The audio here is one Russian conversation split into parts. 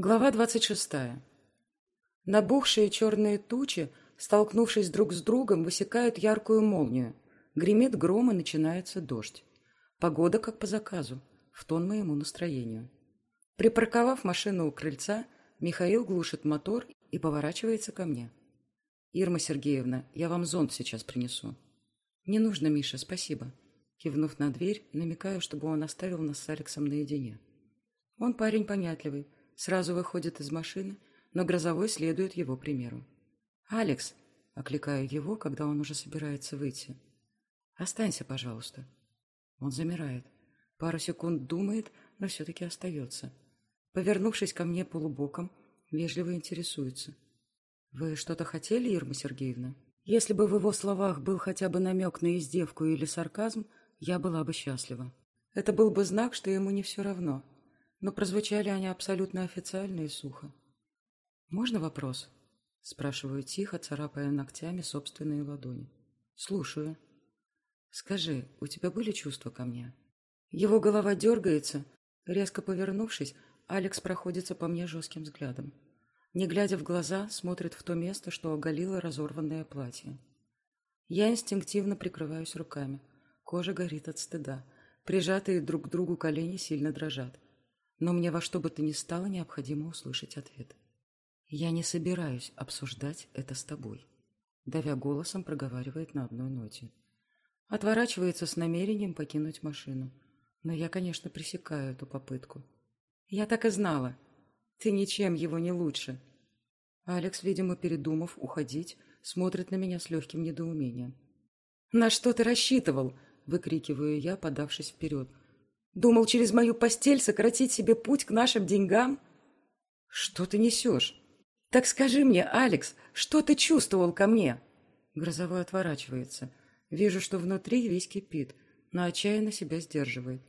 Глава двадцать шестая. Набухшие черные тучи, столкнувшись друг с другом, высекают яркую молнию. Гремит гром и начинается дождь. Погода как по заказу, в тон моему настроению. Припарковав машину у крыльца, Михаил глушит мотор и поворачивается ко мне. «Ирма Сергеевна, я вам зонт сейчас принесу». «Не нужно, Миша, спасибо». Кивнув на дверь, намекаю, чтобы он оставил нас с Алексом наедине. Он парень понятливый, сразу выходит из машины, но Грозовой следует его примеру. «Алекс!» — окликаю его, когда он уже собирается выйти. «Останься, пожалуйста». Он замирает. Пару секунд думает, но все-таки остается. Повернувшись ко мне полубоком, вежливо интересуется. «Вы что-то хотели, Ирма Сергеевна?» Если бы в его словах был хотя бы намек на издевку или сарказм, я была бы счастлива. Это был бы знак, что ему не все равно. Но прозвучали они абсолютно официально и сухо. «Можно вопрос?» — спрашиваю тихо, царапая ногтями собственные ладони. «Слушаю». «Скажи, у тебя были чувства ко мне?» Его голова дергается. Резко повернувшись, Алекс проходится по мне жестким взглядом. Не глядя в глаза, смотрит в то место, что оголило разорванное платье. Я инстинктивно прикрываюсь руками. Кожа горит от стыда. Прижатые друг к другу колени сильно дрожат. Но мне во что бы то ни стало необходимо услышать ответ. «Я не собираюсь обсуждать это с тобой», — давя голосом проговаривает на одной ноте. Отворачивается с намерением покинуть машину. Но я, конечно, пресекаю эту попытку. «Я так и знала. Ты ничем его не лучше». Алекс, видимо, передумав уходить, смотрит на меня с легким недоумением. «На что ты рассчитывал?» — выкрикиваю я, подавшись вперед. «Думал через мою постель сократить себе путь к нашим деньгам?» «Что ты несешь?» «Так скажи мне, Алекс, что ты чувствовал ко мне?» Грозовой отворачивается. Вижу, что внутри весь кипит, но отчаянно себя сдерживает.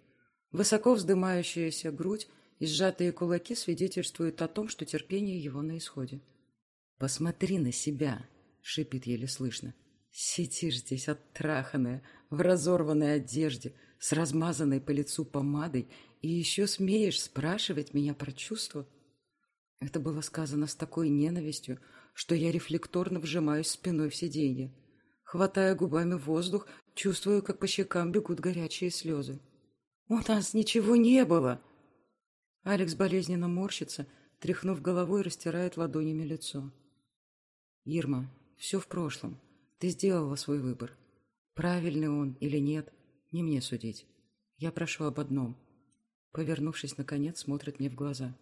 Высоко вздымающаяся грудь и сжатые кулаки свидетельствуют о том, что терпение его на исходе. «Посмотри на себя!» — шипит еле слышно. «Сидишь здесь оттраханная, в разорванной одежде, с размазанной по лицу помадой, и еще смеешь спрашивать меня про чувства?» Это было сказано с такой ненавистью, что я рефлекторно вжимаюсь спиной в сиденье. Хватая губами воздух, чувствую, как по щекам бегут горячие слезы. «У нас ничего не было!» Алекс болезненно морщится, тряхнув головой, растирает ладонями лицо. «Ирма, все в прошлом. Ты сделала свой выбор. Правильный он или нет, не мне судить. Я прошу об одном». Повернувшись, наконец, смотрит мне в глаза.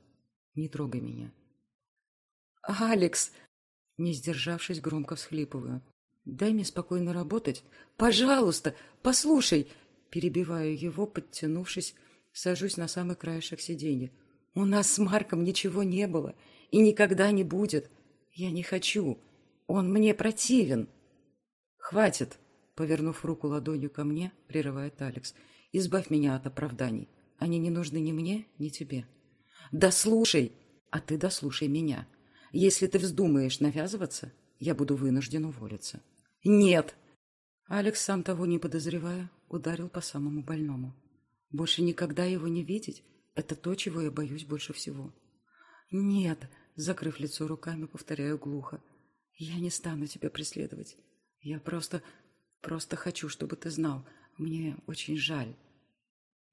Не трогай меня. Алекс! Не сдержавшись, громко всхлипываю. Дай мне спокойно работать. Пожалуйста, послушай! Перебиваю его, подтянувшись, сажусь на самый краешек сиденья. У нас с Марком ничего не было и никогда не будет. Я не хочу. Он мне противен. Хватит, повернув руку ладонью ко мне, прерывает Алекс. Избавь меня от оправданий. Они не нужны ни мне, ни тебе. Да слушай, а ты дослушай меня. Если ты вздумаешь навязываться, я буду вынужден уволиться. Нет! Алекс, сам того не подозревая, ударил по самому больному. Больше никогда его не видеть — это то, чего я боюсь больше всего. Нет, закрыв лицо руками, повторяю глухо. Я не стану тебя преследовать. Я просто, просто хочу, чтобы ты знал. Мне очень жаль.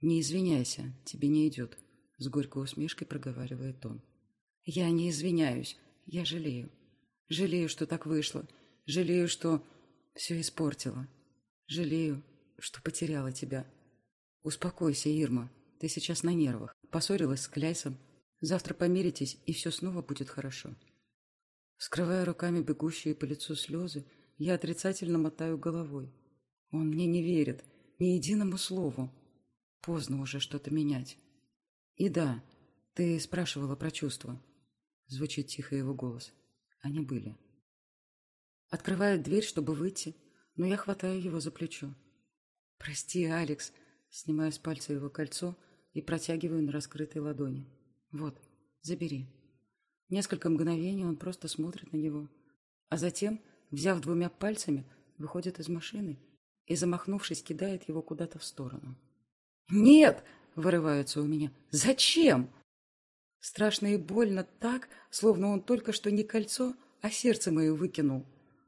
Не извиняйся, тебе не идет. С горькой усмешкой проговаривает он. Я не извиняюсь. Я жалею. Жалею, что так вышло. Жалею, что все испортила. Жалею, что потеряла тебя. Успокойся, Ирма. Ты сейчас на нервах. Поссорилась с Кляйсом. Завтра помиритесь, и все снова будет хорошо. Скрывая руками бегущие по лицу слезы, я отрицательно мотаю головой. Он мне не верит, ни единому слову. Поздно уже что-то менять. И да, ты спрашивала про чувства. Звучит тихо его голос. Они были. Открывает дверь, чтобы выйти, но я хватаю его за плечо. «Прости, Алекс», снимаю с пальца его кольцо и протягиваю на раскрытой ладони. «Вот, забери». Несколько мгновений он просто смотрит на него, а затем, взяв двумя пальцами, выходит из машины и, замахнувшись, кидает его куда-то в сторону. «Нет!» — вырывается у меня. «Зачем?» Страшно и больно так, словно он только что не кольцо, а сердце мое выкинул.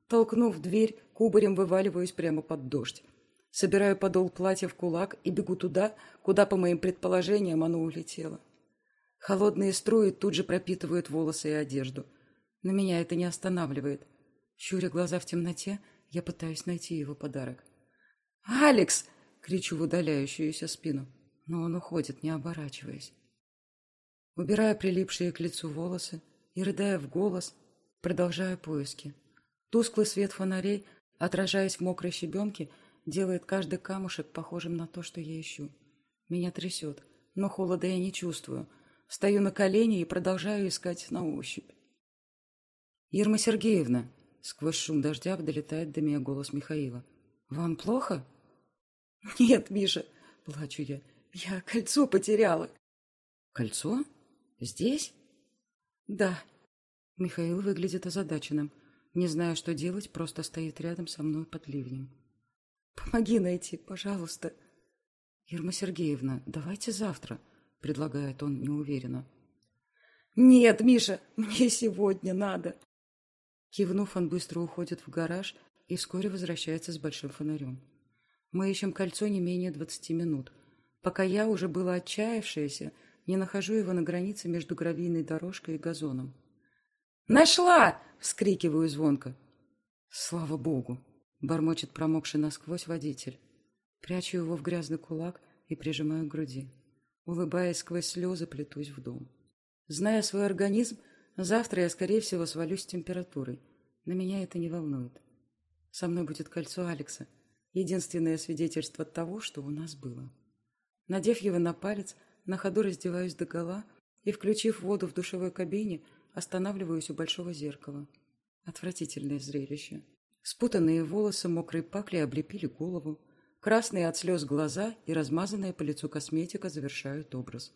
Толкнув дверь, кубарем вываливаюсь прямо под дождь. Собираю подол платья в кулак и бегу туда, куда, по моим предположениям, оно улетело. Холодные струи тут же пропитывают волосы и одежду. Но меня это не останавливает. Щуря глаза в темноте, я пытаюсь найти его подарок. «Алекс!» — кричу в удаляющуюся спину, но он уходит, не оборачиваясь. Убирая прилипшие к лицу волосы и, рыдая в голос, продолжаю поиски. Тусклый свет фонарей, отражаясь в мокрой щебенке, делает каждый камушек похожим на то, что я ищу. Меня трясет, но холода я не чувствую. Встаю на колени и продолжаю искать на ощупь. «Ирма Сергеевна!» Сквозь шум дождя долетает до меня голос Михаила. «Вам плохо?» «Нет, Миша!» — плачу я. «Я кольцо потеряла!» «Кольцо?» «Здесь?» «Да». Михаил выглядит озадаченным. Не зная, что делать, просто стоит рядом со мной под ливнем. «Помоги найти, пожалуйста». «Ирма Сергеевна, давайте завтра», — предлагает он неуверенно. «Нет, Миша, мне сегодня надо». Кивнув, он быстро уходит в гараж и вскоре возвращается с большим фонарем. Мы ищем кольцо не менее двадцати минут, пока я, уже была отчаявшаяся, не нахожу его на границе между гравийной дорожкой и газоном. «Нашла!» — вскрикиваю звонко. «Слава богу!» — бормочет промокший насквозь водитель. Прячу его в грязный кулак и прижимаю к груди. Улыбаясь сквозь слезы, плетусь в дом. Зная свой организм, завтра я, скорее всего, свалюсь с температурой. На меня это не волнует. Со мной будет кольцо Алекса, единственное свидетельство того, что у нас было. Надев его на палец, на ходу раздеваюсь догола и, включив воду в душевой кабине, останавливаюсь у большого зеркала. Отвратительное зрелище. Спутанные волосы мокрой паклей облепили голову. Красные от слез глаза и размазанная по лицу косметика завершают образ.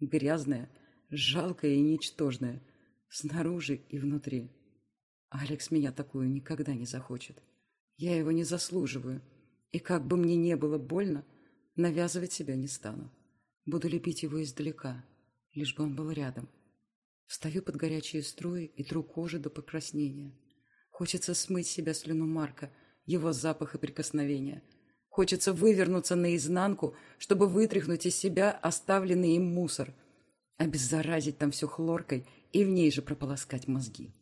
Грязная, жалкая и ничтожная. Снаружи и внутри. Алекс меня такую никогда не захочет. Я его не заслуживаю. И как бы мне не было больно, навязывать себя не стану. Буду лепить его издалека, лишь бы он был рядом. Встаю под горячие струи и тру кожу до покраснения. Хочется смыть себя слюну Марка, его запах и прикосновения. Хочется вывернуться наизнанку, чтобы вытряхнуть из себя оставленный им мусор, обеззаразить там все хлоркой и в ней же прополоскать мозги.